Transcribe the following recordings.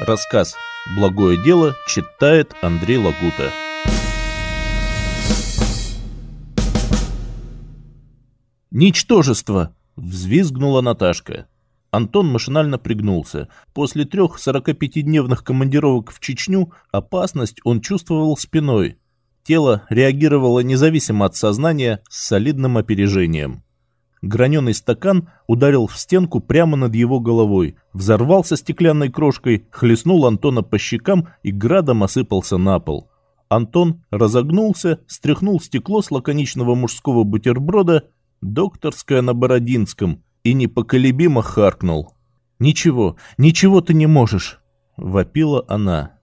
Рассказ «Благое дело» читает Андрей Лагута. «Ничтожество!» — взвизгнула Наташка. Антон машинально пригнулся. После трех 45-дневных командировок в Чечню опасность он чувствовал спиной. Тело реагировало независимо от сознания с солидным опережением. Граненый стакан ударил в стенку прямо над его головой, взорвался стеклянной крошкой, хлестнул Антона по щекам и градом осыпался на пол. Антон разогнулся, стряхнул стекло с лаконичного мужского бутерброда, докторское на Бородинском, и непоколебимо харкнул. «Ничего, ничего ты не можешь!» — вопила она.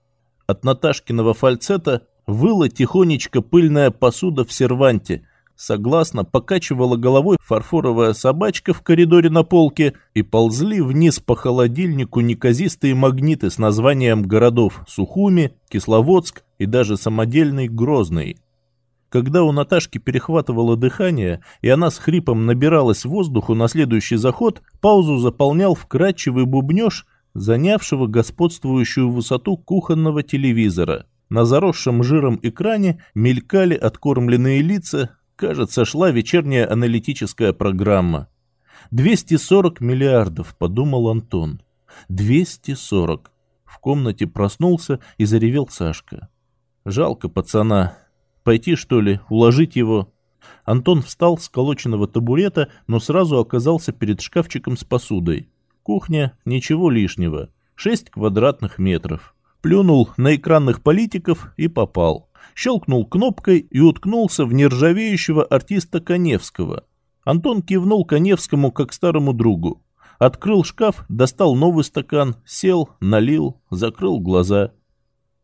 От Наташкиного фальцета выла тихонечко пыльная посуда в серванте — Согласно покачивала головой фарфоровая собачка в коридоре на полке и ползли вниз по холодильнику неказистые магниты с названием городов Сухуми, Кисловодск и даже самодельный Грозный. Когда у Наташки перехватывало дыхание, и она с хрипом набиралась воздуху на следующий заход, паузу заполнял вкрадчивый бубнеж, занявшего господствующую высоту кухонного телевизора. На заросшем жиром экране мелькали откормленные лица, Кажется, шла вечерняя аналитическая программа. 240 миллиардов, подумал Антон. 240. В комнате проснулся и заревел Сашка. Жалко пацана. Пойти, что ли, уложить его? Антон встал с колоченного табурета, но сразу оказался перед шкафчиком с посудой. Кухня, ничего лишнего. Шесть квадратных метров. Плюнул на экранных политиков и попал щелкнул кнопкой и уткнулся в нержавеющего артиста Коневского. Антон кивнул Коневскому как старому другу. Открыл шкаф, достал новый стакан, сел, налил, закрыл глаза.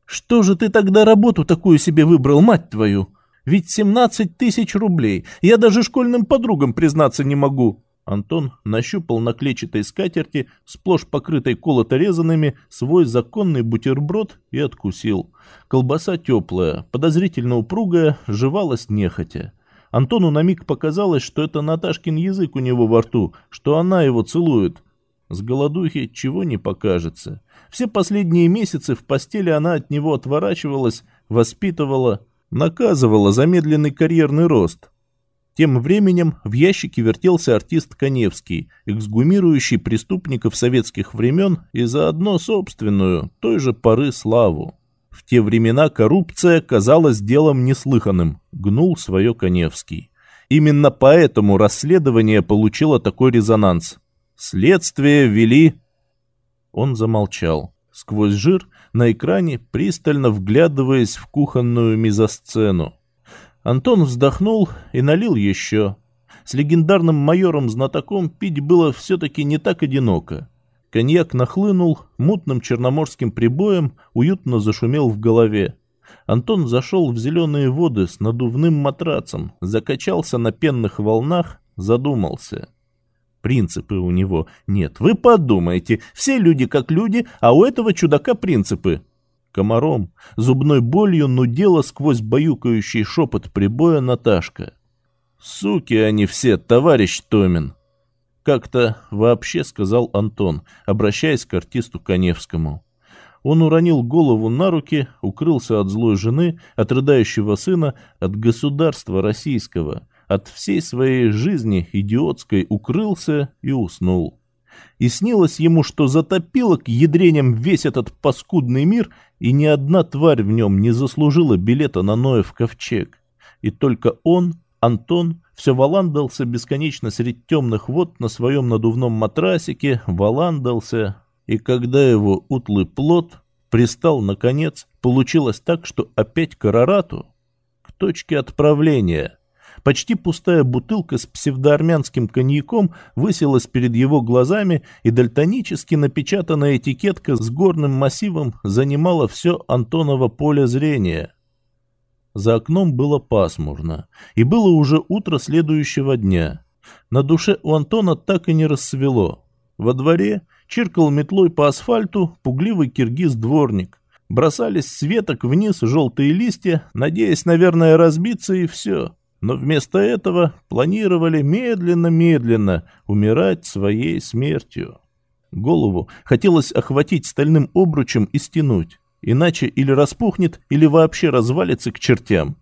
«Что же ты тогда работу такую себе выбрал, мать твою? Ведь 17 тысяч рублей. Я даже школьным подругам признаться не могу». Антон нащупал на клетчатой скатерти, сплошь покрытой колото-резанными, свой законный бутерброд и откусил. Колбаса теплая, подозрительно упругая, жевалась нехотя. Антону на миг показалось, что это Наташкин язык у него во рту, что она его целует. С голодухи чего не покажется. Все последние месяцы в постели она от него отворачивалась, воспитывала, наказывала замедленный карьерный рост. Тем временем в ящике вертелся артист Коневский, эксгумирующий преступников советских времен и заодно собственную, той же поры славу. В те времена коррупция казалась делом неслыханным, гнул свое Коневский. Именно поэтому расследование получило такой резонанс. Следствие вели... Он замолчал. Сквозь жир на экране, пристально вглядываясь в кухонную мизосцену. Антон вздохнул и налил еще. С легендарным майором-знатоком пить было все-таки не так одиноко. Коньяк нахлынул, мутным черноморским прибоем уютно зашумел в голове. Антон зашел в зеленые воды с надувным матрацем, закачался на пенных волнах, задумался. Принципы у него нет. Вы подумайте, все люди как люди, а у этого чудака принципы комаром, зубной болью нудела сквозь баюкающий шепот прибоя Наташка. «Суки они все, товарищ Томин!» Как-то вообще сказал Антон, обращаясь к артисту Коневскому. Он уронил голову на руки, укрылся от злой жены, от рыдающего сына, от государства российского, от всей своей жизни идиотской укрылся и уснул и снилось ему, что затопило к ядрениям весь этот паскудный мир, и ни одна тварь в нем не заслужила билета на Ноев ковчег. И только он, Антон, все валандался бесконечно средь темных вод на своем надувном матрасике, валандался, и когда его утлый плод пристал наконец, получилось так, что опять к Арарату, к точке отправления — Почти пустая бутылка с псевдоармянским коньяком высилась перед его глазами, и дальтонически напечатанная этикетка с горным массивом занимала все Антоново поле зрения. За окном было пасмурно, и было уже утро следующего дня. На душе у Антона так и не рассвело. Во дворе чиркал метлой по асфальту пугливый киргиз-дворник. Бросались с веток вниз желтые листья, надеясь, наверное, разбиться, и все но вместо этого планировали медленно-медленно умирать своей смертью. Голову хотелось охватить стальным обручем и стянуть, иначе или распухнет, или вообще развалится к чертям.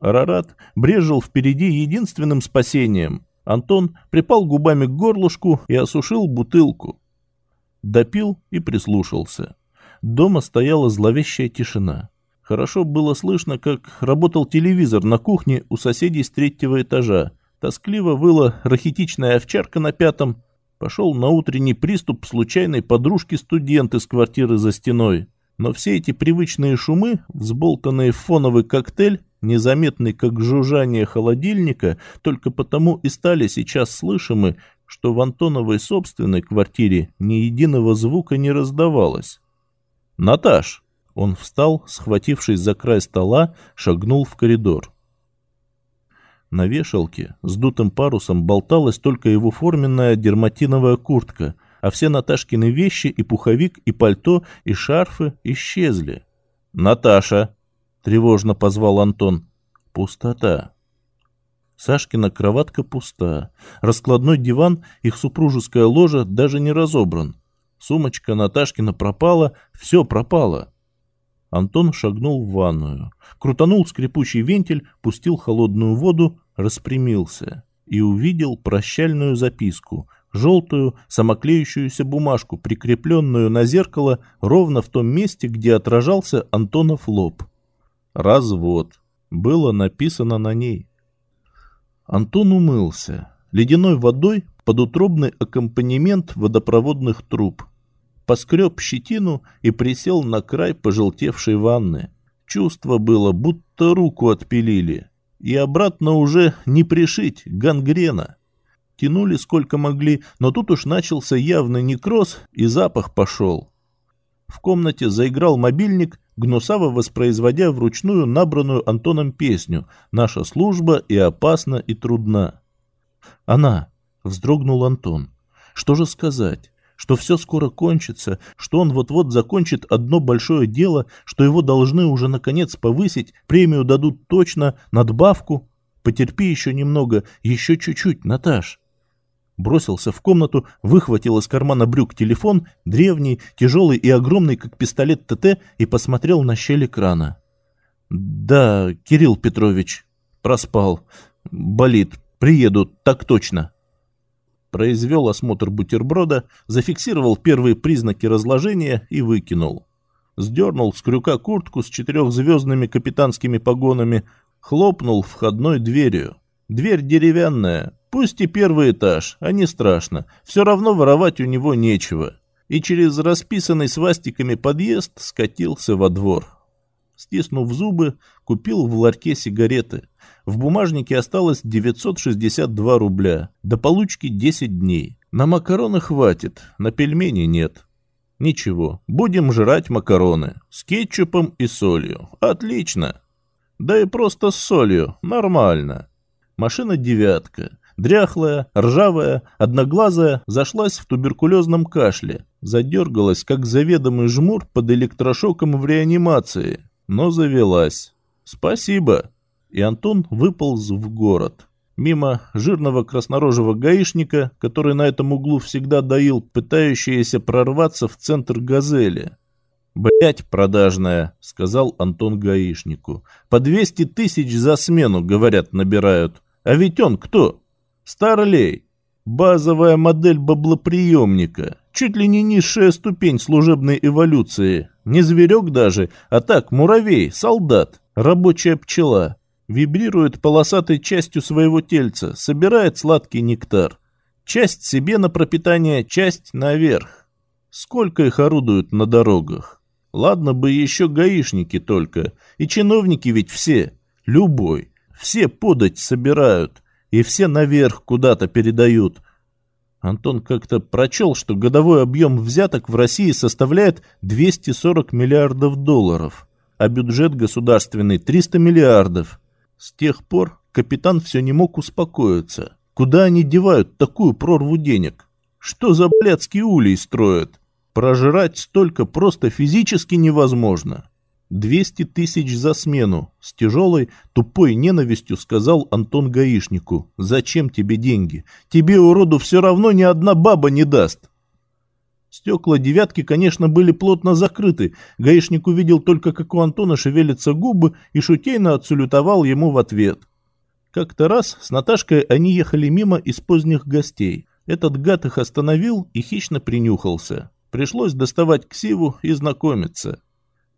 Арарат брежил впереди единственным спасением. Антон припал губами к горлышку и осушил бутылку. Допил и прислушался. Дома стояла зловещая тишина. Хорошо было слышно, как работал телевизор на кухне у соседей с третьего этажа. Тоскливо выла рахитичная овчарка на пятом. Пошел на утренний приступ случайной подружки-студент из квартиры за стеной. Но все эти привычные шумы, взболтанные в фоновый коктейль, незаметный как жужжание холодильника, только потому и стали сейчас слышимы, что в Антоновой собственной квартире ни единого звука не раздавалось. «Наташ!» Он встал, схватившись за край стола, шагнул в коридор. На вешалке с дутым парусом болталась только его форменная дерматиновая куртка, а все Наташкины вещи и пуховик, и пальто, и шарфы исчезли. «Наташа!» — тревожно позвал Антон. «Пустота». Сашкина кроватка пуста. Раскладной диван, их супружеская ложа даже не разобран. Сумочка Наташкина пропала, все пропало. Антон шагнул в ванную, крутанул скрипучий вентиль, пустил холодную воду, распрямился и увидел прощальную записку, желтую самоклеющуюся бумажку, прикрепленную на зеркало ровно в том месте, где отражался Антонов лоб. «Развод» было написано на ней. Антон умылся ледяной водой под утробный аккомпанемент водопроводных труб поскреб щетину и присел на край пожелтевшей ванны. Чувство было, будто руку отпилили. И обратно уже не пришить, гангрена. Тянули сколько могли, но тут уж начался явный некроз, и запах пошел. В комнате заиграл мобильник, гнусаво воспроизводя вручную набранную Антоном песню «Наша служба и опасна, и трудна». «Она!» — вздрогнул Антон. «Что же сказать? Что все скоро кончится, что он вот-вот закончит одно большое дело, что его должны уже наконец повысить, премию дадут точно, надбавку. Потерпи еще немного, еще чуть-чуть, Наташ. Бросился в комнату, выхватил из кармана брюк телефон, древний, тяжелый и огромный, как пистолет ТТ, и посмотрел на щель экрана. «Да, Кирилл Петрович, проспал. Болит. Приеду, так точно» произвел осмотр бутерброда, зафиксировал первые признаки разложения и выкинул. Сдернул с крюка куртку с четырехзвездными капитанскими погонами, хлопнул входной дверью. Дверь деревянная, пусть и первый этаж, а не страшно, все равно воровать у него нечего. И через расписанный свастиками подъезд скатился во двор. Стиснув зубы, купил в ларьке сигареты. В бумажнике осталось 962 рубля. До получки 10 дней. На макароны хватит, на пельмени нет. Ничего, будем жрать макароны. С кетчупом и солью. Отлично. Да и просто с солью. Нормально. Машина девятка. Дряхлая, ржавая, одноглазая, зашлась в туберкулезном кашле. Задергалась, как заведомый жмур под электрошоком в реанимации но завелась. «Спасибо!» И Антон выполз в город. Мимо жирного краснорожего гаишника, который на этом углу всегда доил пытающиеся прорваться в центр «Газели». «Блядь, продажная», — сказал Антон гаишнику. «По двести тысяч за смену, говорят, набирают. А ведь он кто? Старлей. Базовая модель баблоприемника. Чуть ли не низшая ступень служебной эволюции. Не зверек даже, а так муравей, солдат, рабочая пчела. Вибрирует полосатой частью своего тельца, собирает сладкий нектар. Часть себе на пропитание, часть наверх. Сколько их орудуют на дорогах? Ладно бы еще гаишники только. И чиновники ведь все. Любой. Все подать собирают. И все наверх куда-то передают. Антон как-то прочел, что годовой объем взяток в России составляет 240 миллиардов долларов, а бюджет государственный 300 миллиардов. С тех пор капитан все не мог успокоиться. Куда они девают такую прорву денег? Что за блядский улей строят? Прожирать столько просто физически невозможно. 200 тысяч за смену. С тяжелой, тупой ненавистью сказал Антон гаишнику. Зачем тебе деньги? Тебе, уроду, все равно ни одна баба не даст. Стекла девятки, конечно, были плотно закрыты. Гаишник увидел только, как у Антона шевелятся губы, и шутейно отсулютовал ему в ответ. Как-то раз с Наташкой они ехали мимо из поздних гостей. Этот гад их остановил и хищно принюхался. Пришлось доставать ксиву и знакомиться.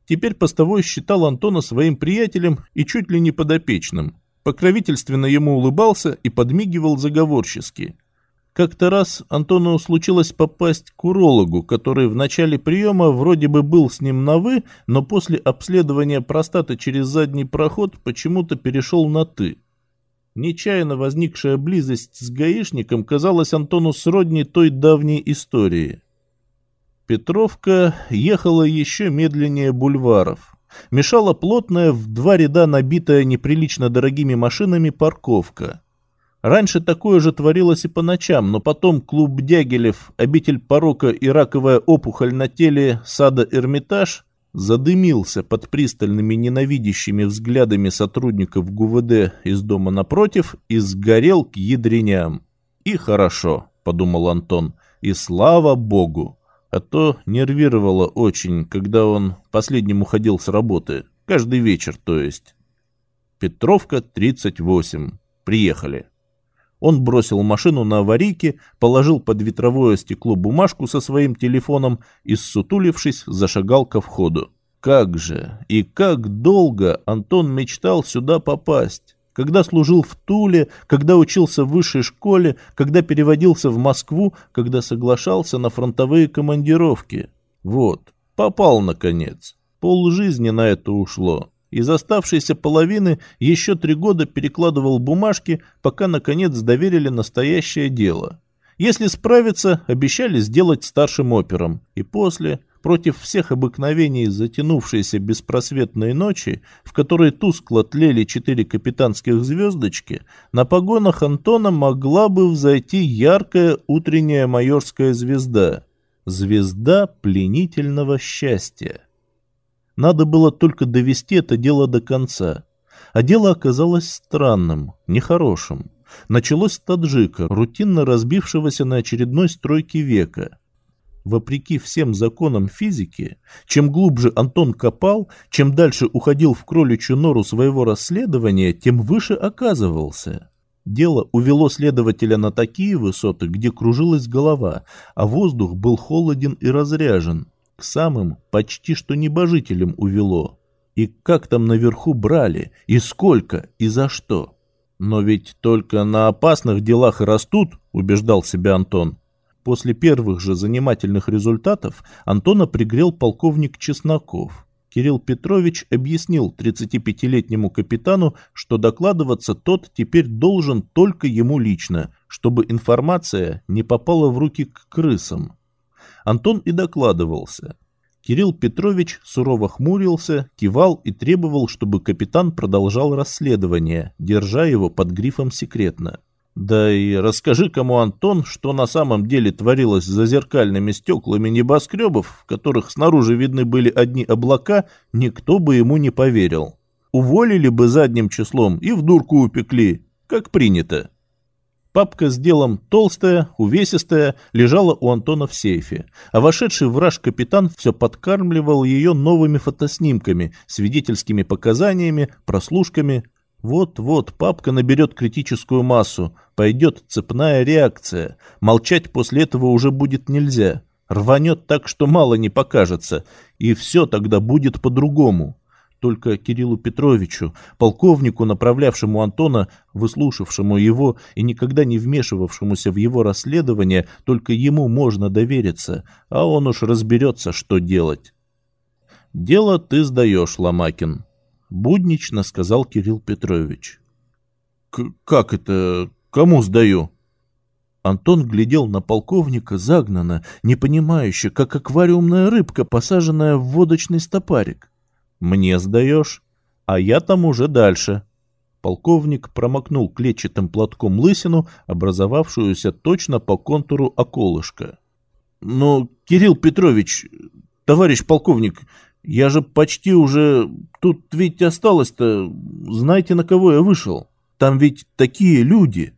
Теперь постовой считал Антона своим приятелем и чуть ли не подопечным. Покровительственно ему улыбался и подмигивал заговорчески. Как-то раз Антону случилось попасть к урологу, который в начале приема вроде бы был с ним на «вы», но после обследования простаты через задний проход почему-то перешел на «ты». Нечаянно возникшая близость с гаишником казалась Антону сродни той давней истории. Петровка ехала еще медленнее бульваров. Мешала плотная, в два ряда набитая неприлично дорогими машинами парковка. Раньше такое же творилось и по ночам, но потом клуб Дягилев, обитель порока и раковая опухоль на теле сада Эрмитаж задымился под пристальными ненавидящими взглядами сотрудников ГУВД из дома напротив и сгорел к ядреням. «И хорошо», — подумал Антон, — «и слава богу». А то нервировало очень, когда он последним уходил с работы. Каждый вечер, то есть. Петровка, 38. Приехали. Он бросил машину на аварийке, положил под ветровое стекло бумажку со своим телефоном и, ссутулившись, зашагал ко входу. Как же и как долго Антон мечтал сюда попасть. Когда служил в Туле, когда учился в высшей школе, когда переводился в Москву, когда соглашался на фронтовые командировки. Вот, попал наконец. Пол жизни на это ушло. Из оставшейся половины еще три года перекладывал бумажки, пока, наконец, доверили настоящее дело. Если справиться, обещали сделать старшим опером. И после, против всех обыкновений затянувшейся беспросветной ночи, в которой тускло тлели четыре капитанских звездочки, на погонах Антона могла бы взойти яркая утренняя майорская звезда. Звезда пленительного счастья. Надо было только довести это дело до конца. А дело оказалось странным, нехорошим. Началось с таджика, рутинно разбившегося на очередной стройке века. Вопреки всем законам физики, чем глубже Антон копал, чем дальше уходил в кроличью нору своего расследования, тем выше оказывался. Дело увело следователя на такие высоты, где кружилась голова, а воздух был холоден и разряжен к самым почти что небожителям увело. И как там наверху брали, и сколько, и за что? Но ведь только на опасных делах и растут, убеждал себя Антон. После первых же занимательных результатов Антона пригрел полковник Чесноков. Кирилл Петрович объяснил 35-летнему капитану, что докладываться тот теперь должен только ему лично, чтобы информация не попала в руки к крысам. Антон и докладывался. Кирилл Петрович сурово хмурился, кивал и требовал, чтобы капитан продолжал расследование, держа его под грифом «секретно». Да и расскажи кому, Антон, что на самом деле творилось за зеркальными стеклами небоскребов, в которых снаружи видны были одни облака, никто бы ему не поверил. Уволили бы задним числом и в дурку упекли, как принято. Папка с делом толстая, увесистая, лежала у Антона в сейфе, а вошедший враж капитан все подкармливал ее новыми фотоснимками, свидетельскими показаниями, прослушками. Вот-вот папка наберет критическую массу, пойдет цепная реакция, молчать после этого уже будет нельзя, рванет так, что мало не покажется, и все тогда будет по-другому. Только Кириллу Петровичу, полковнику, направлявшему Антона, выслушавшему его и никогда не вмешивавшемуся в его расследование, только ему можно довериться, а он уж разберется, что делать. «Дело ты сдаешь, Ломакин», — буднично сказал Кирилл Петрович. «Как это? Кому сдаю?» Антон глядел на полковника загнанно, непонимающе, как аквариумная рыбка, посаженная в водочный стопарик. Мне сдаешь? А я там уже дальше. Полковник промокнул клетчатым платком лысину, образовавшуюся точно по контуру околышка. Но, «Ну, Кирилл Петрович, товарищ полковник, я же почти уже... Тут ведь осталось-то... Знаете, на кого я вышел? Там ведь такие люди!»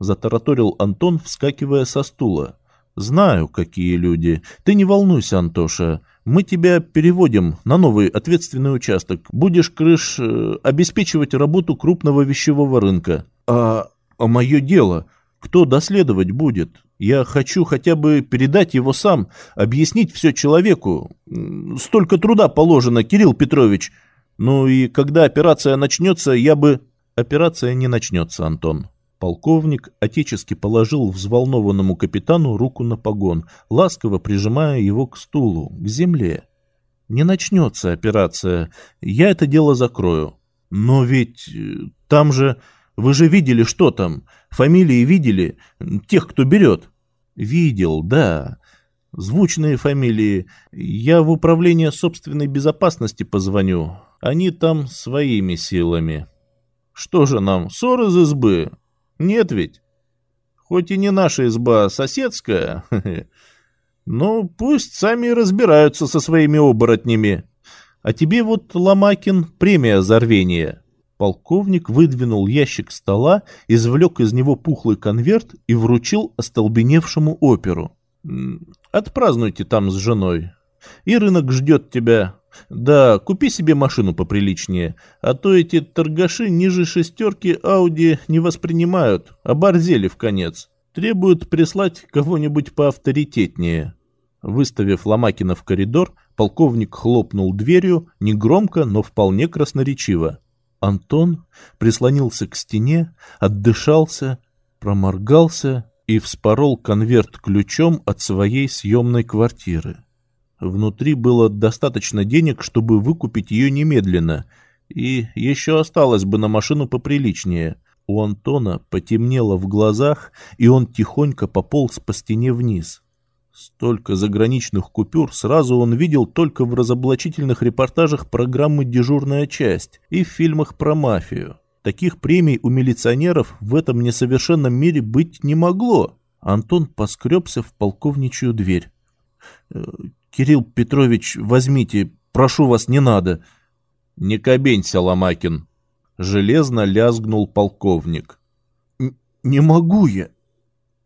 Затараторил Антон, вскакивая со стула. Знаю, какие люди. Ты не волнуйся, Антоша. Мы тебя переводим на новый ответственный участок. Будешь, крыш, э, обеспечивать работу крупного вещевого рынка. А, а мое дело? Кто доследовать будет? Я хочу хотя бы передать его сам, объяснить все человеку. Столько труда положено, Кирилл Петрович. Ну и когда операция начнется, я бы... Операция не начнется, Антон. Полковник отечески положил взволнованному капитану руку на погон, ласково прижимая его к стулу, к земле. «Не начнется операция. Я это дело закрою. Но ведь э, там же... Вы же видели, что там? Фамилии видели? Тех, кто берет?» «Видел, да. Звучные фамилии. Я в управление собственной безопасности позвоню. Они там своими силами». «Что же нам, ссор из избы?» Нет ведь? Хоть и не наша изба, а соседская. Но пусть сами разбираются со своими оборотнями. А тебе вот, Ломакин, премия за рвение. Полковник выдвинул ящик стола, извлек из него пухлый конверт и вручил остолбеневшему оперу. «Отпразднуйте там с женой. И рынок ждет тебя. Да, купи себе машину поприличнее, а то эти торгаши ниже шестерки Ауди не воспринимают, оборзели в конец. Требуют прислать кого-нибудь поавторитетнее. Выставив Ломакина в коридор, полковник хлопнул дверью, негромко, но вполне красноречиво. Антон прислонился к стене, отдышался, проморгался и вспорол конверт ключом от своей съемной квартиры. Внутри было достаточно денег, чтобы выкупить ее немедленно, и еще осталось бы на машину поприличнее. У Антона потемнело в глазах, и он тихонько пополз по стене вниз. Столько заграничных купюр сразу он видел только в разоблачительных репортажах программы «Дежурная часть» и в фильмах про мафию. Таких премий у милиционеров в этом несовершенном мире быть не могло. Антон поскребся в полковничью дверь. «Э, «Кирилл Петрович, возьмите, прошу вас, не надо». «Не кабенься, Ломакин», — железно лязгнул полковник. «Не могу я».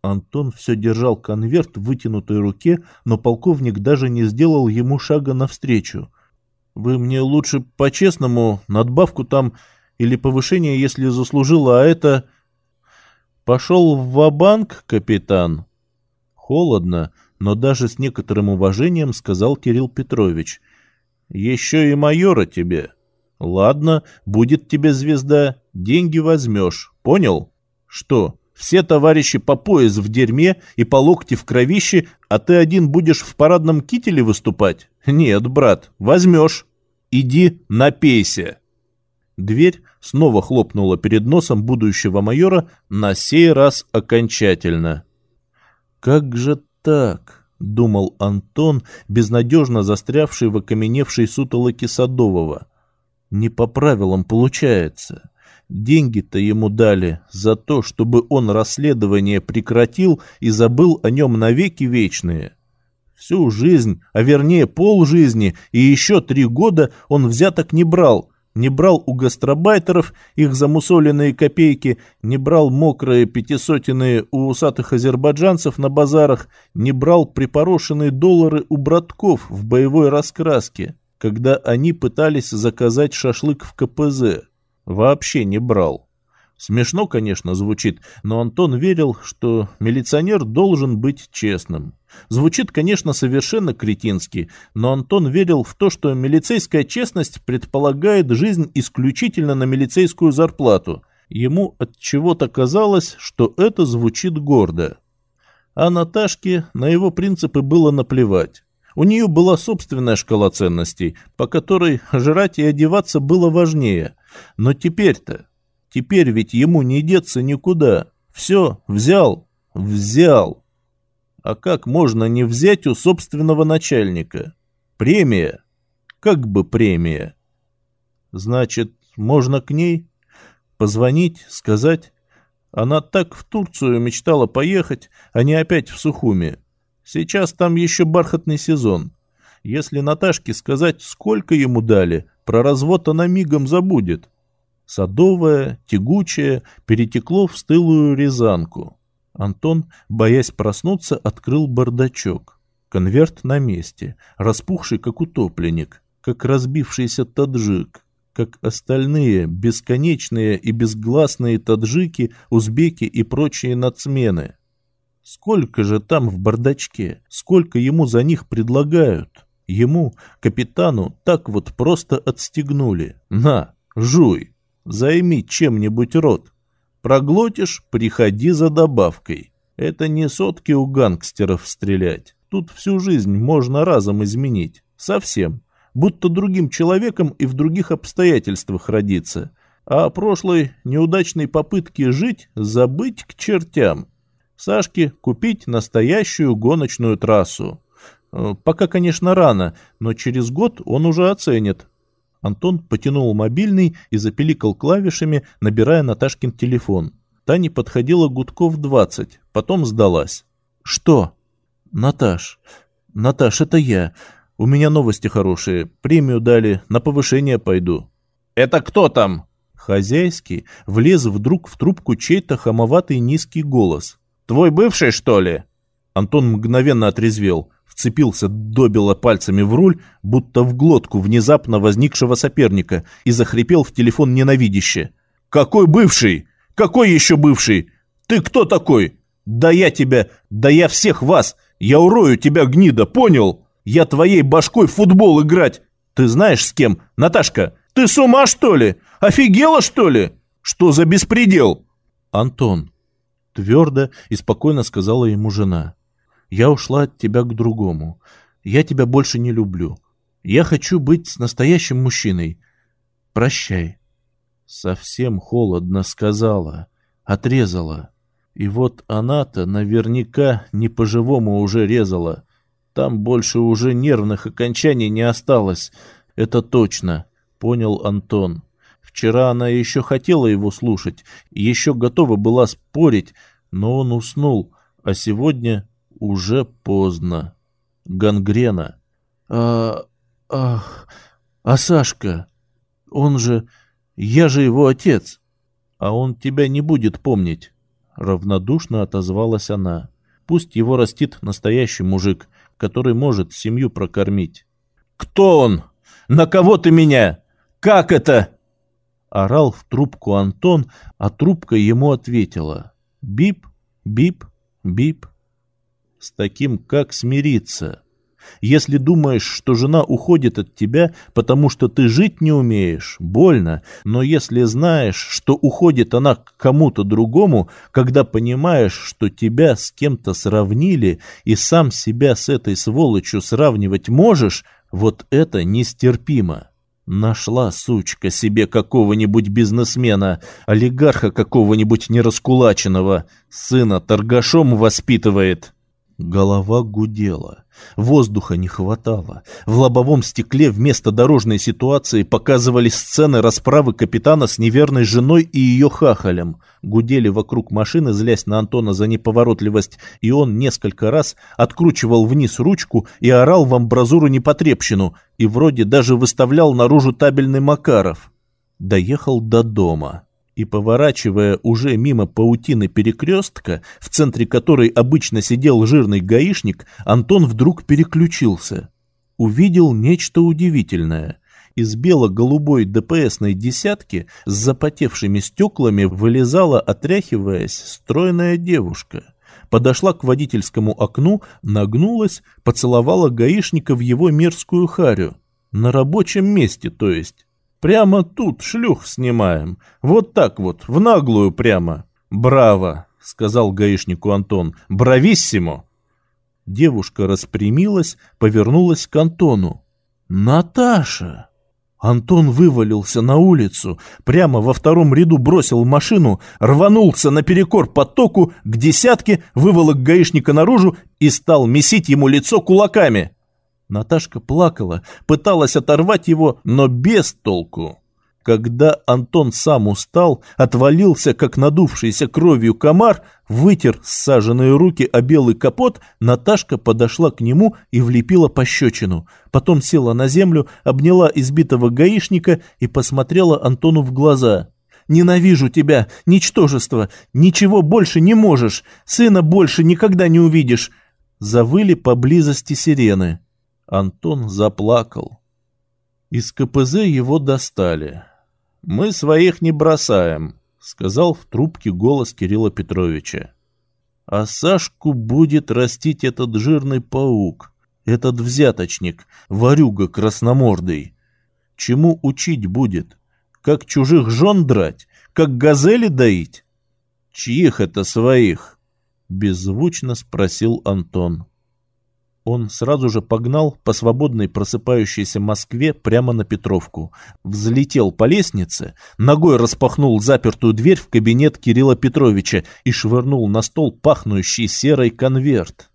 Антон все держал конверт в вытянутой руке, но полковник даже не сделал ему шага навстречу. «Вы мне лучше по-честному, надбавку там или повышение, если заслужила, а это...» «Пошел в ва-банк, капитан?» Холодно, но даже с некоторым уважением сказал Кирилл Петрович. «Еще и майора тебе. Ладно, будет тебе звезда, деньги возьмешь, понял? Что, все товарищи по пояс в дерьме и по локти в кровище, а ты один будешь в парадном кителе выступать? Нет, брат, возьмешь. Иди напейся». Дверь снова хлопнула перед носом будущего майора, на сей раз окончательно. «Как же так?» — думал Антон, безнадежно застрявший в окаменевшей сутолоке Садового. «Не по правилам получается. Деньги-то ему дали за то, чтобы он расследование прекратил и забыл о нем навеки вечные». Всю жизнь, а вернее полжизни и еще три года он взяток не брал, не брал у гастробайтеров их замусоленные копейки, не брал мокрые пятисотенные у усатых азербайджанцев на базарах, не брал припорошенные доллары у братков в боевой раскраске, когда они пытались заказать шашлык в КПЗ. Вообще не брал. Смешно, конечно, звучит, но Антон верил, что милиционер должен быть честным. Звучит, конечно, совершенно кретински, но Антон верил в то, что милицейская честность предполагает жизнь исключительно на милицейскую зарплату. Ему от чего-то казалось, что это звучит гордо. А Наташке на его принципы было наплевать. У нее была собственная шкала ценностей, по которой жрать и одеваться было важнее. Но теперь-то, теперь ведь ему не деться никуда. Все, взял, взял. А как можно не взять у собственного начальника? Премия? Как бы премия? Значит, можно к ней? Позвонить, сказать? Она так в Турцию мечтала поехать, а не опять в Сухуми. Сейчас там еще бархатный сезон. Если Наташке сказать, сколько ему дали, про развод она мигом забудет. Садовое, тягучее, перетекло в стылую рязанку. Антон, боясь проснуться, открыл бардачок. Конверт на месте, распухший, как утопленник, как разбившийся таджик, как остальные бесконечные и безгласные таджики, узбеки и прочие нацмены. Сколько же там в бардачке, сколько ему за них предлагают? Ему, капитану, так вот просто отстегнули. На, жуй, займи чем-нибудь рот. Проглотишь, приходи за добавкой. Это не сотки у гангстеров стрелять. Тут всю жизнь можно разом изменить. Совсем. Будто другим человеком и в других обстоятельствах родиться. А о прошлой неудачной попытке жить забыть к чертям. Сашке купить настоящую гоночную трассу. Э, пока, конечно, рано, но через год он уже оценит. Антон потянул мобильный и запеликал клавишами, набирая Наташкин телефон. Та не подходила гудков двадцать, потом сдалась. «Что?» «Наташ, Наташ, это я. У меня новости хорошие. Премию дали, на повышение пойду». «Это кто там?» Хозяйский влез вдруг в трубку чей-то хамоватый низкий голос. «Твой бывший, что ли?» Антон мгновенно отрезвел вцепился добило пальцами в руль, будто в глотку внезапно возникшего соперника, и захрипел в телефон ненавидяще. «Какой бывший? Какой еще бывший? Ты кто такой? Да я тебя, да я всех вас! Я урою тебя, гнида, понял? Я твоей башкой в футбол играть! Ты знаешь с кем? Наташка, ты с ума, что ли? Офигела, что ли? Что за беспредел?» «Антон», — твердо и спокойно сказала ему жена, — я ушла от тебя к другому. Я тебя больше не люблю. Я хочу быть с настоящим мужчиной. Прощай. Совсем холодно сказала, отрезала. И вот она-то наверняка не по-живому уже резала. Там больше уже нервных окончаний не осталось. Это точно, понял Антон. Вчера она еще хотела его слушать, еще готова была спорить, но он уснул, а сегодня уже поздно. Гангрена. А... ах... А Сашка? Он же... Я же его отец. А он тебя не будет помнить. Равнодушно отозвалась она. Пусть его растит настоящий мужик, который может семью прокормить. «Кто он? На кого ты меня? Как это?» Орал в трубку Антон, а трубка ему ответила. «Бип, бип, бип» с таким как смириться. Если думаешь, что жена уходит от тебя, потому что ты жить не умеешь, больно, но если знаешь, что уходит она к кому-то другому, когда понимаешь, что тебя с кем-то сравнили и сам себя с этой сволочью сравнивать можешь, вот это нестерпимо. Нашла, сучка, себе какого-нибудь бизнесмена, олигарха какого-нибудь нераскулаченного, сына торгашом воспитывает». Голова гудела. Воздуха не хватало. В лобовом стекле вместо дорожной ситуации показывались сцены расправы капитана с неверной женой и ее хахалем. Гудели вокруг машины, злясь на Антона за неповоротливость, и он несколько раз откручивал вниз ручку и орал в амбразуру непотребщину, и вроде даже выставлял наружу табельный Макаров. Доехал до дома и, поворачивая уже мимо паутины перекрестка, в центре которой обычно сидел жирный гаишник, Антон вдруг переключился. Увидел нечто удивительное. Из бело-голубой ДПСной десятки с запотевшими стеклами вылезала, отряхиваясь, стройная девушка. Подошла к водительскому окну, нагнулась, поцеловала гаишника в его мерзкую харю. На рабочем месте, то есть. Прямо тут шлюх снимаем. Вот так вот, в наглую прямо. Браво, сказал гаишнику Антон. Брависсимо. Девушка распрямилась, повернулась к Антону. Наташа! Антон вывалился на улицу, прямо во втором ряду бросил машину, рванулся наперекор потоку к десятке, выволок гаишника наружу и стал месить ему лицо кулаками. Наташка плакала, пыталась оторвать его, но без толку. Когда Антон сам устал, отвалился, как надувшийся кровью комар, вытер саженные руки о белый капот, Наташка подошла к нему и влепила пощечину. Потом села на землю, обняла избитого гаишника и посмотрела Антону в глаза. Ненавижу тебя, ничтожество! Ничего больше не можешь! Сына больше никогда не увидишь!» Завыли поблизости сирены. Антон заплакал. Из КПЗ его достали. «Мы своих не бросаем», — сказал в трубке голос Кирилла Петровича. «А Сашку будет растить этот жирный паук, этот взяточник, ворюга красномордый. Чему учить будет? Как чужих жен драть? Как газели доить? Чьих это своих? Беззвучно спросил Антон. Он сразу же погнал по свободной просыпающейся Москве прямо на Петровку. Взлетел по лестнице, ногой распахнул запертую дверь в кабинет Кирилла Петровича и швырнул на стол пахнущий серой конверт.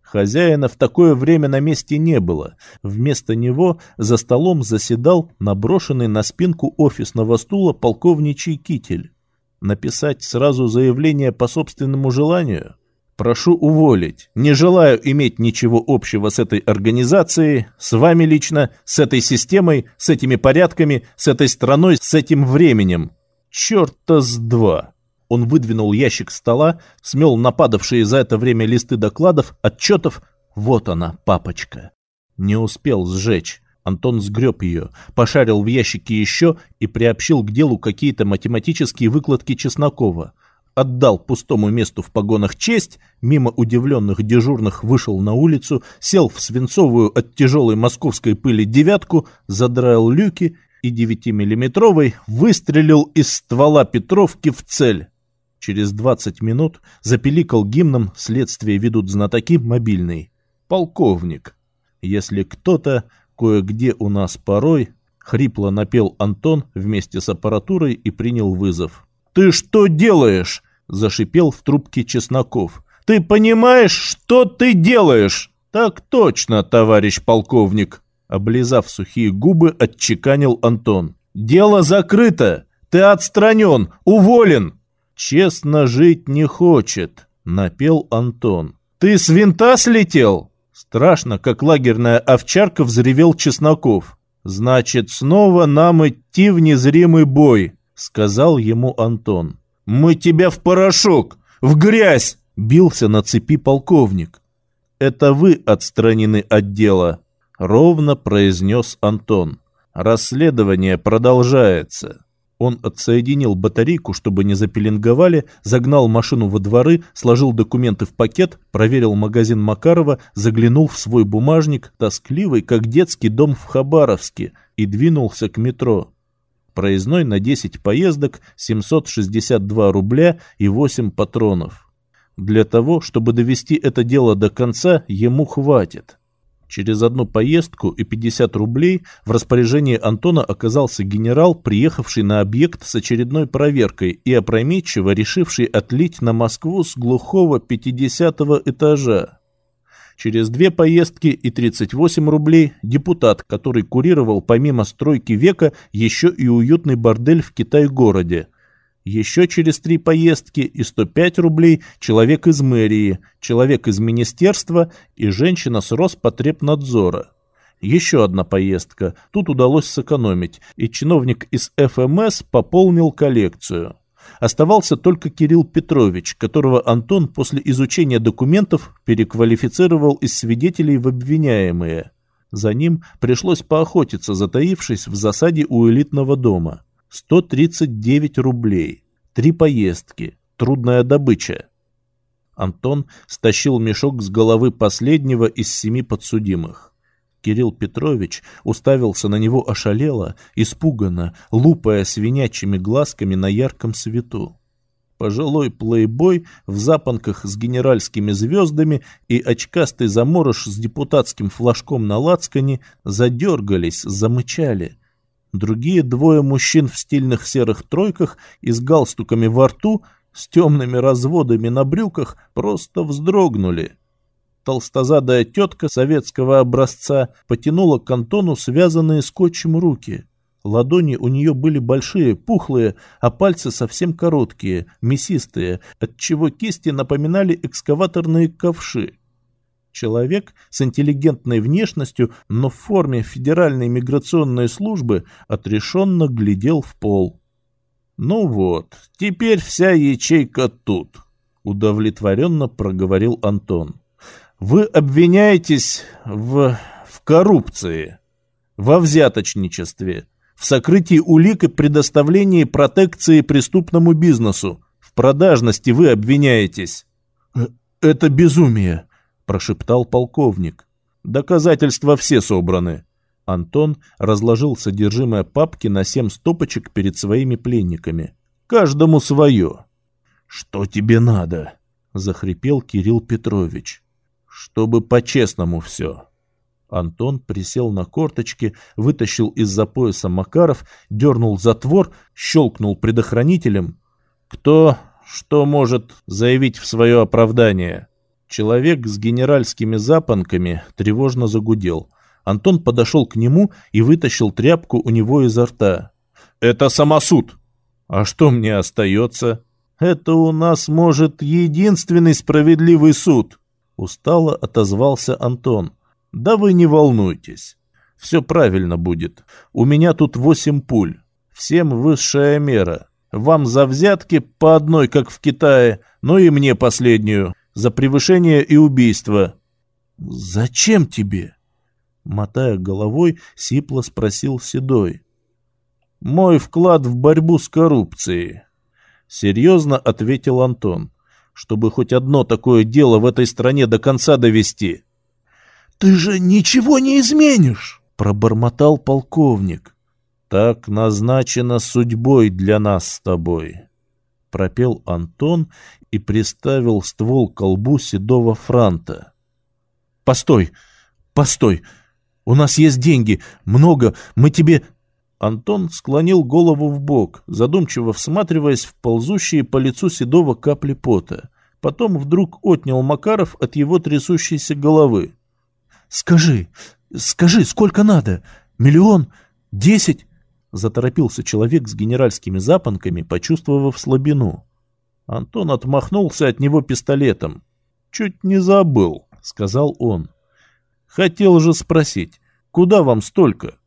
Хозяина в такое время на месте не было. Вместо него за столом заседал наброшенный на спинку офисного стула полковничий китель. Написать сразу заявление по собственному желанию? Прошу уволить. Не желаю иметь ничего общего с этой организацией, с вами лично, с этой системой, с этими порядками, с этой страной, с этим временем. Черта с два. Он выдвинул ящик стола, смел нападавшие за это время листы докладов, отчетов. Вот она, папочка. Не успел сжечь. Антон сгреб ее, пошарил в ящике еще и приобщил к делу какие-то математические выкладки Чеснокова. Отдал пустому месту в погонах честь, мимо удивленных дежурных вышел на улицу, сел в свинцовую от тяжелой московской пыли девятку, задраил люки и девятимиллиметровый выстрелил из ствола Петровки в цель. Через 20 минут запеликал гимном «Следствие ведут знатоки» мобильный. «Полковник». Если кто-то, кое-где у нас порой, хрипло напел Антон вместе с аппаратурой и принял вызов. «Ты что делаешь?» – зашипел в трубке Чесноков. «Ты понимаешь, что ты делаешь?» «Так точно, товарищ полковник!» Облизав сухие губы, отчеканил Антон. «Дело закрыто! Ты отстранен! Уволен!» «Честно жить не хочет», — напел Антон. «Ты с винта слетел?» Страшно, как лагерная овчарка взревел Чесноков. «Значит, снова нам идти в незримый бой», — сказал ему Антон. «Мы тебя в порошок! В грязь!» — бился на цепи полковник. «Это вы отстранены от дела», — ровно произнес Антон. «Расследование продолжается». Он отсоединил батарейку, чтобы не запеленговали, загнал машину во дворы, сложил документы в пакет, проверил магазин Макарова, заглянул в свой бумажник, тоскливый, как детский дом в Хабаровске, и двинулся к метро. Проездной на 10 поездок, 762 рубля и 8 патронов. Для того, чтобы довести это дело до конца, ему хватит. Через одну поездку и 50 рублей в распоряжении Антона оказался генерал, приехавший на объект с очередной проверкой и опрометчиво решивший отлить на Москву с глухого 50 этажа. Через две поездки и 38 рублей депутат, который курировал помимо стройки века еще и уютный бордель в Китай-городе – еще через три поездки и 105 рублей человек из мэрии, человек из министерства и женщина с Роспотребнадзора. Еще одна поездка, тут удалось сэкономить, и чиновник из ФМС пополнил коллекцию. Оставался только Кирилл Петрович, которого Антон после изучения документов переквалифицировал из свидетелей в обвиняемые. За ним пришлось поохотиться, затаившись в засаде у элитного дома. 139 рублей. Три поездки. Трудная добыча. Антон стащил мешок с головы последнего из семи подсудимых. Кирилл Петрович уставился на него ошалело, испуганно, лупая свинячьими глазками на ярком свету. Пожилой плейбой в запонках с генеральскими звездами и очкастый заморож с депутатским флажком на лацкане задергались, замычали — Другие двое мужчин в стильных серых тройках и с галстуками во рту, с темными разводами на брюках, просто вздрогнули. Толстозадая тетка советского образца потянула к Антону связанные скотчем руки. Ладони у нее были большие, пухлые, а пальцы совсем короткие, мясистые, отчего кисти напоминали экскаваторные ковши. Человек с интеллигентной внешностью, но в форме Федеральной миграционной службы отрешенно глядел в пол. Ну вот, теперь вся ячейка тут, удовлетворенно проговорил Антон. Вы обвиняетесь в, в коррупции, во взяточничестве, в сокрытии улик и предоставлении протекции преступному бизнесу. В продажности вы обвиняетесь. Э, «Это безумие», — прошептал полковник. «Доказательства все собраны». Антон разложил содержимое папки на семь стопочек перед своими пленниками. «Каждому свое». «Что тебе надо?» — захрипел Кирилл Петрович. «Чтобы по-честному все». Антон присел на корточки, вытащил из-за пояса Макаров, дернул затвор, щелкнул предохранителем. «Кто что может заявить в свое оправдание?» Человек с генеральскими запонками тревожно загудел. Антон подошел к нему и вытащил тряпку у него изо рта. «Это самосуд!» «А что мне остается?» «Это у нас, может, единственный справедливый суд!» Устало отозвался Антон. «Да вы не волнуйтесь. Все правильно будет. У меня тут восемь пуль. Всем высшая мера. Вам за взятки по одной, как в Китае, но и мне последнюю. За превышение и убийство. Зачем тебе? Мотая головой, сипло спросил Седой. Мой вклад в борьбу с коррупцией. Серьезно ответил Антон. Чтобы хоть одно такое дело в этой стране до конца довести. Ты же ничего не изменишь, пробормотал полковник. Так назначено судьбой для нас с тобой, пропел Антон и приставил ствол к колбу седого франта. Постой, постой, у нас есть деньги, много, мы тебе... Антон склонил голову в бок, задумчиво всматриваясь в ползущие по лицу седого капли пота. Потом вдруг отнял Макаров от его трясущейся головы. «Скажи, скажи, сколько надо? Миллион? Десять?» Заторопился человек с генеральскими запонками, почувствовав слабину. Антон отмахнулся от него пистолетом. «Чуть не забыл», — сказал он. «Хотел же спросить, куда вам столько?»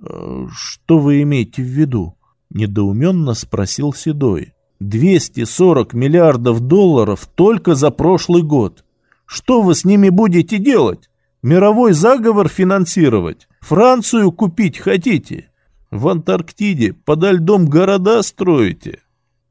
«Э, «Что вы имеете в виду?» — недоуменно спросил Седой. «240 миллиардов долларов только за прошлый год. Что вы с ними будете делать? Мировой заговор финансировать? Францию купить хотите?» В Антарктиде подо льдом города строите.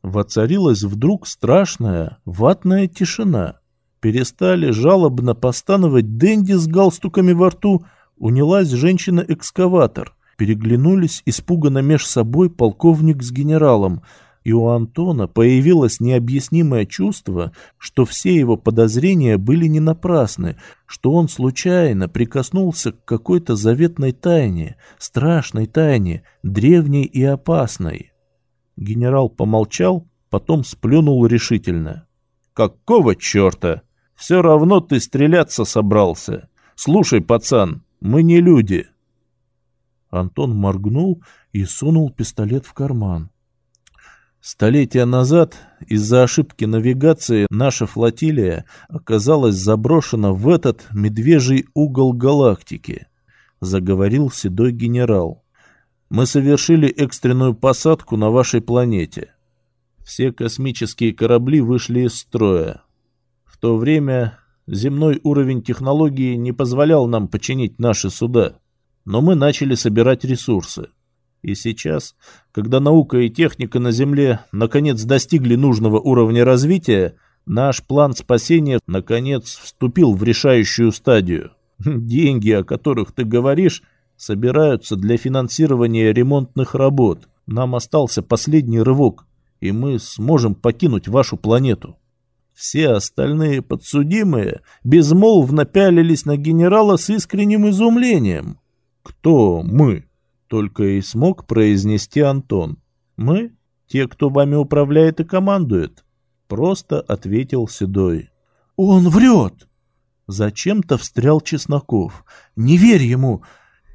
Воцарилась вдруг страшная ватная тишина. Перестали жалобно постановать Дэнди с галстуками во рту, унялась женщина-экскаватор. Переглянулись испуганно меж собой полковник с генералом — и у Антона появилось необъяснимое чувство, что все его подозрения были не напрасны, что он случайно прикоснулся к какой-то заветной тайне, страшной тайне, древней и опасной. Генерал помолчал, потом сплюнул решительно. «Какого черта? Все равно ты стреляться собрался. Слушай, пацан, мы не люди». Антон моргнул и сунул пистолет в карман. Столетия назад из-за ошибки навигации наша флотилия оказалась заброшена в этот медвежий угол галактики, заговорил седой генерал. Мы совершили экстренную посадку на вашей планете. Все космические корабли вышли из строя. В то время земной уровень технологии не позволял нам починить наши суда, но мы начали собирать ресурсы. И сейчас, когда наука и техника на Земле наконец достигли нужного уровня развития, наш план спасения наконец вступил в решающую стадию. Деньги, о которых ты говоришь, собираются для финансирования ремонтных работ. Нам остался последний рывок, и мы сможем покинуть вашу планету. Все остальные подсудимые безмолвно пялились на генерала с искренним изумлением. Кто мы? Только и смог произнести Антон. «Мы? Те, кто вами управляет и командует?» Просто ответил Седой. «Он врет!» Зачем-то встрял Чесноков. «Не верь ему!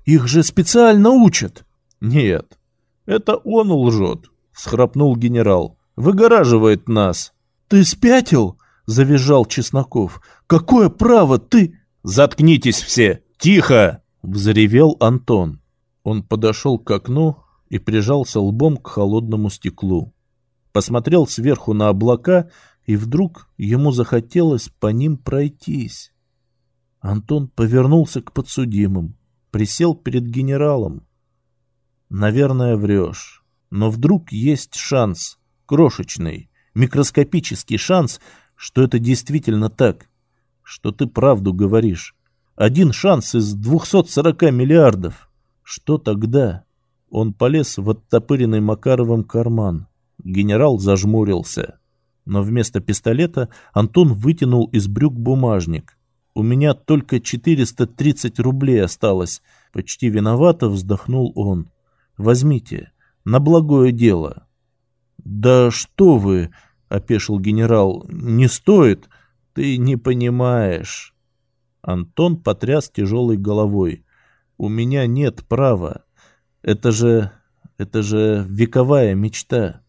Их же специально учат!» «Нет, это он лжет!» — всхрапнул генерал. «Выгораживает нас!» «Ты спятил?» — завизжал Чесноков. «Какое право ты...» «Заткнитесь все! Тихо!» — взревел Антон. Он подошел к окну и прижался лбом к холодному стеклу. посмотрел сверху на облака, и вдруг ему захотелось по ним пройтись. Антон повернулся к подсудимым, присел перед генералом. Наверное, врешь, но вдруг есть шанс, крошечный, микроскопический шанс, что это действительно так, что ты правду говоришь. Один шанс из 240 миллиардов. Что тогда? Он полез в оттопыренный Макаровым карман. Генерал зажмурился. Но вместо пистолета Антон вытянул из брюк бумажник. «У меня только 430 рублей осталось», — почти виновато вздохнул он. «Возьмите, на благое дело». «Да что вы!» — опешил генерал. «Не стоит. Ты не понимаешь». Антон потряс тяжелой головой. «У меня нет права. Это же... это же вековая мечта.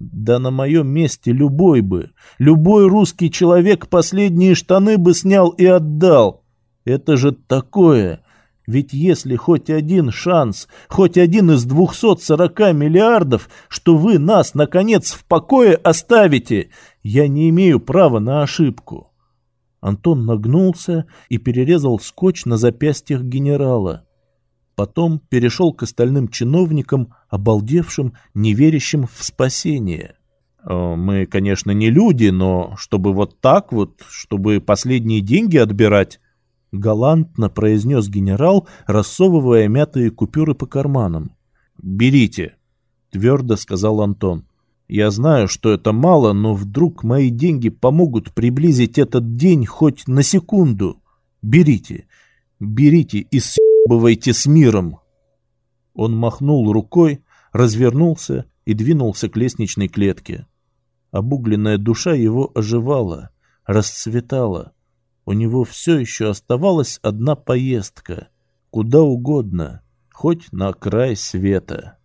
Да на моем месте любой бы, любой русский человек последние штаны бы снял и отдал. Это же такое. Ведь если хоть один шанс, хоть один из 240 миллиардов, что вы нас, наконец, в покое оставите, я не имею права на ошибку. Антон нагнулся и перерезал скотч на запястьях генерала. Потом перешел к остальным чиновникам, обалдевшим, не верящим в спасение. «Э, «Мы, конечно, не люди, но чтобы вот так вот, чтобы последние деньги отбирать...» Галантно произнес генерал, рассовывая мятые купюры по карманам. «Берите», — твердо сказал Антон. «Я знаю, что это мало, но вдруг мои деньги помогут приблизить этот день хоть на секунду. Берите, берите и с бывайте с миром!» Он махнул рукой, развернулся и двинулся к лестничной клетке. Обугленная душа его оживала, расцветала. У него все еще оставалась одна поездка, куда угодно, хоть на край света.